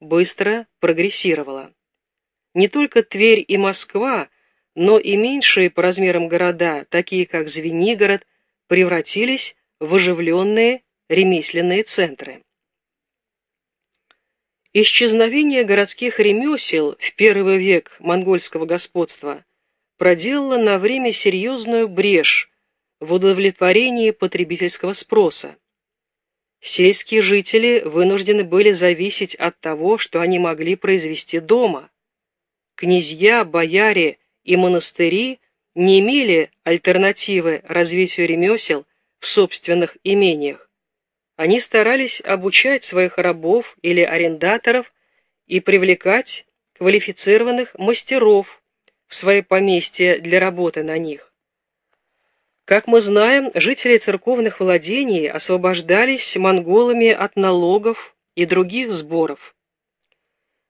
быстро прогрессировала. Не только Тверь и Москва, но и меньшие по размерам города, такие как Звенигород, превратились в оживленные ремесленные центры. Исчезновение городских ремесел в первый век монгольского господства проделало на время серьезную брешь в удовлетворении потребительского спроса. Сельские жители вынуждены были зависеть от того, что они могли произвести дома. Князья, бояре и монастыри не имели альтернативы развитию ремесел в собственных имениях. Они старались обучать своих рабов или арендаторов и привлекать квалифицированных мастеров в свои поместья для работы на них. Как мы знаем, жители церковных владений освобождались монголами от налогов и других сборов.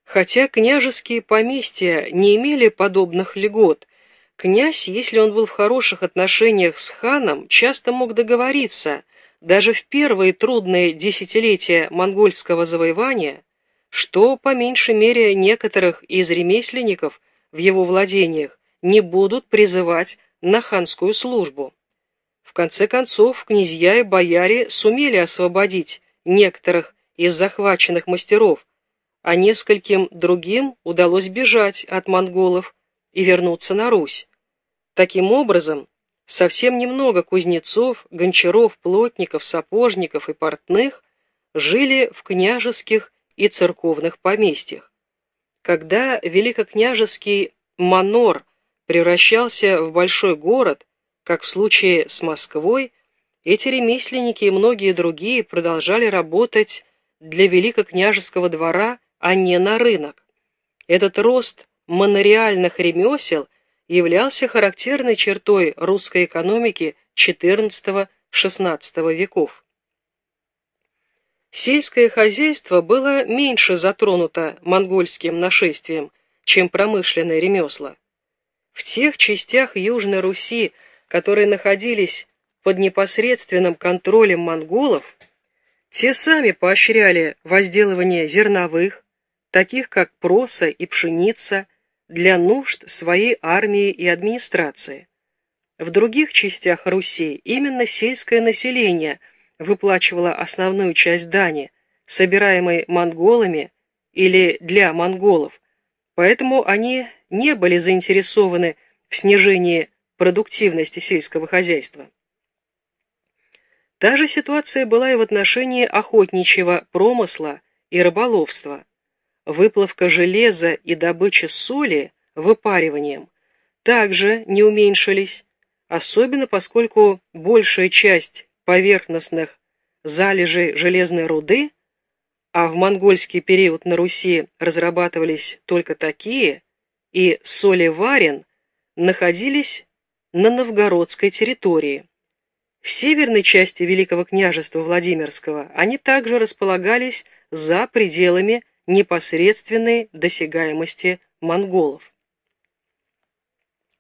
Хотя княжеские поместья не имели подобных льгот, князь, если он был в хороших отношениях с ханом, часто мог договориться, даже в первые трудные десятилетия монгольского завоевания, что, по меньшей мере, некоторых из ремесленников в его владениях не будут призывать на ханскую службу. Конце концов, князья и бояре сумели освободить некоторых из захваченных мастеров, а нескольким другим удалось бежать от монголов и вернуться на Русь. Таким образом, совсем немного кузнецов, гончаров, плотников, сапожников и портных жили в княжеских и церковных поместьях. Когда великокняжеский манор превращался в большой город, как в случае с Москвой, эти ремесленники и многие другие продолжали работать для великокняжеского двора, а не на рынок. Этот рост монориальных ремесел являлся характерной чертой русской экономики XIV-XVI веков. Сельское хозяйство было меньше затронуто монгольским нашествием, чем промышленное ремесла. В тех частях Южной Руси, которые находились под непосредственным контролем монголов, те сами поощряли возделывание зерновых, таких как проса и пшеница, для нужд своей армии и администрации. В других частях Руси именно сельское население выплачивало основную часть дани, собираемой монголами или для монголов, поэтому они не были заинтересованы в снижении продуктивности сельского хозяйства. Та же ситуация была и в отношении охотничьего промысла и рыболовства. Выплавка железа и добыча соли выпариванием также не уменьшились, особенно поскольку большая часть поверхностных залежей железной руды, а в монгольский период на Руси разрабатывались только такие, и соли варен находились на новгородской территории. В северной части Великого княжества Владимирского они также располагались за пределами непосредственной досягаемости монголов.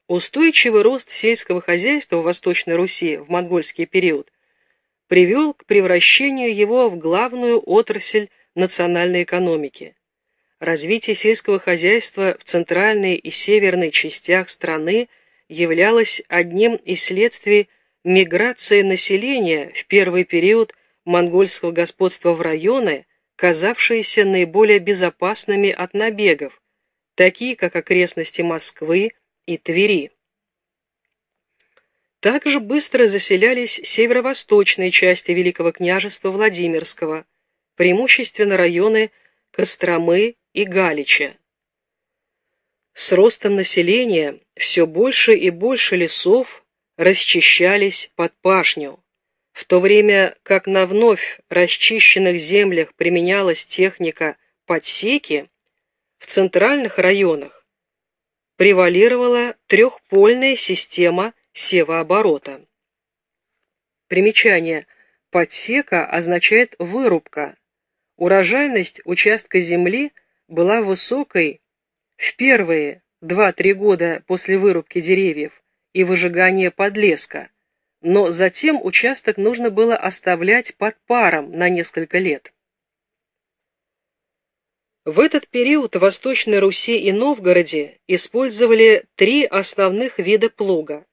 Устойчивый рост сельского хозяйства в Восточной Руси в монгольский период привел к превращению его в главную отрасль национальной экономики. Развитие сельского хозяйства в центральной и северной частях страны являлось одним из следствий миграции населения в первый период монгольского господства в районы, казавшиеся наиболее безопасными от набегов, такие как окрестности Москвы и Твери. Также быстро заселялись северо-восточные части Великого княжества Владимирского, преимущественно районы Костромы и Галича. С ростом населения все больше и больше лесов расчищались под пашню, в то время как на вновь расчищенных землях применялась техника подсеки, в центральных районах превалировала трехпольная система севооборота. Примечание. Подсека означает вырубка. Урожайность участка земли была высокой в первые 2-3 года после вырубки деревьев и выжигания подлеска, но затем участок нужно было оставлять под паром на несколько лет. В этот период в Восточной Руси и Новгороде использовали три основных вида плуга